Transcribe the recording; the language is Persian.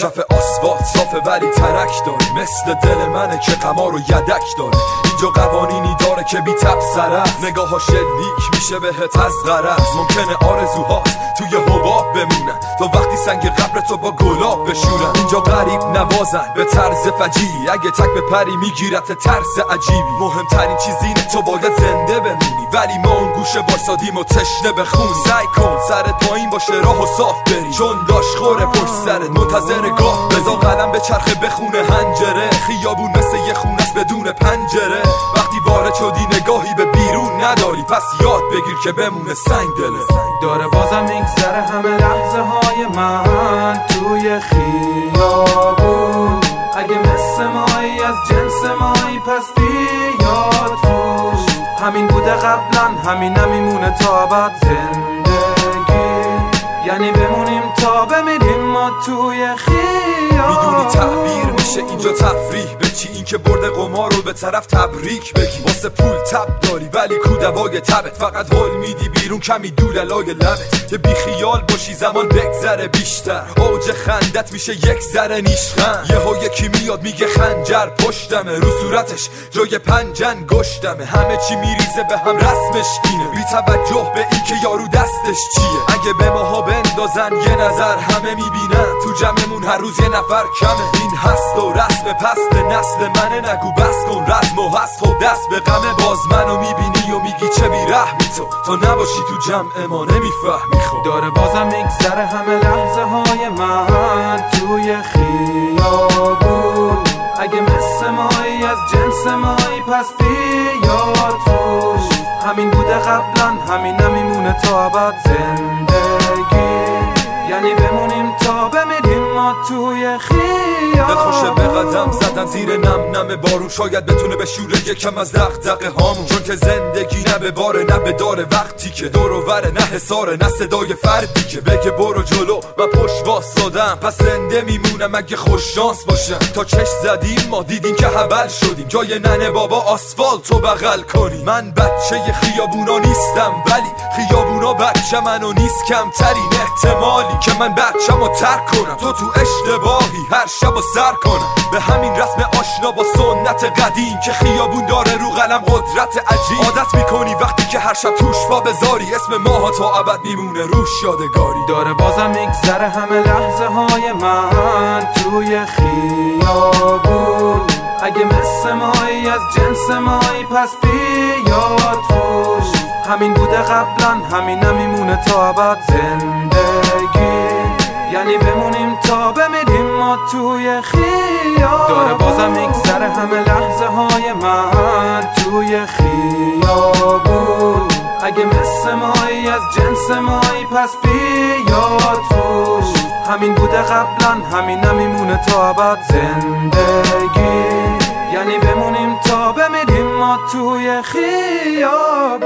کف آسفالت صافه ولی ترک داره. مثل دل منه که قمار و یدک داره. اینجا قوانینی داره که بی تب سر نگاه ها شلیک میشه بهت از غرض. ممکنه آرزوهات توی حباب بمونن. تا وقتی سنگ قبر تو با گلاب بشورن. اینجا غریب نوازن. به طرز فجی اگه تک به پری میگیرت ترس عجیبی. مهمترین چیز اینه تو باید زنده بمونی. ولی ما اون گوشه واسادیم و تشنه بخون سعی کن سرت پایین باشه راه و صاف بری چون لاش خوره پشت سرت. منتظر گاه بزا قلم به چرخه بخونه هنجره. خیابون مثل یه خونست بدون پنجره. وقتی وارد شدی نگاهی به بیرون نداری. پس یاد بگیر که بمونه سنگ دله داره بازم میگذره همه لحظه های من. توی خیابون اگه مثل مایی از جنس مایی پس بیاد همین بوده قبلا همین نمیمونه تا زندگی یعنی بمونیم تا بمیریم ما توی خیابون. می‌دونی تعبیر میشه اینجا تفریح به چی این که برده قمار رو به طرف تبریک بگی. واسه پول تب داری ولی کودوای تبت. فقط حل میدی بیرون کمی دوللای لبت. که بی خیال باشی زمان بگذره بیشتر. اوج خندت میشه یک ذره نیشخند. یهو یکی میاد میگه خنجر پشتمه. رو صورتش جای پنجن گشتمه. همه چی میریزه به هم رسمش اینه. بی توجه به این که یارو دستش چیه. اگه به ماها بندازن یه نظر همه می‌بینن. تو جمعمون هر روز یه نفر کمه. این هست و رسم پست نسل منه نگو بس کن رسم و هست و دست به غم باز منو می‌بینی و میگی چه بیرحمی تو. تا نباشی تو جمع ما نمی‌فهمی خب. داره بازم میگذره همه لحظه های من توی خیابون. اگه مثل مایی از جنس مایی پس بیاد توش. همین بوده قبلا همین نمیمونه تا بعد زندگی. یعنی بمونیم تا بمیریم توی دل خوشه به قدم زدن زیر نم نم بارون. شاید بتونه به شوره یکم از دغدغه هامون. چون که زندگی نه به باره نه به داره وقتی که. دور و وره نه حساره نه صدای فردی که. بگه برو جلو و پشت واسادم پس زنده میمونم اگه خوش شانس باشم. تا چش زدیم ما دیدیم که حبل شدیم. جای ننه بابا آسفالت رو بغل کنیم. من بچه خیابونا نیستم ولی خیابونا بچه منو نیست. کمترین احتمالی که من بچم ترک کنم. تو تو اشتباهی هر شب و سر کنم به همین رسم آشنا با سنت قدیم که خیابون داره رو قلم قدرت عجیب. عادت می‌کنی وقتی که هر شب توش پا بذاری اسم ماها تا ابد میمونه روش یادگاری. داره بازم میگذره همه لحظه های من توی خیابون. اگه مثل مایی از جنس مایی پس بیاد توش. همین بوده قبلا همین نمیمونه تا ابد زندگی. یعنی بمونیم تا بمیریم ما توی خیابون داره بازم میگذره همه لحظه های من توی خیابون. اگه مثل مایی از جنس مایی پس بیاد توش. همین بوده قبلا همین نمیمونه تا ابد زندگی. یعنی بمونیم تا بمیریم ما توی خیابون.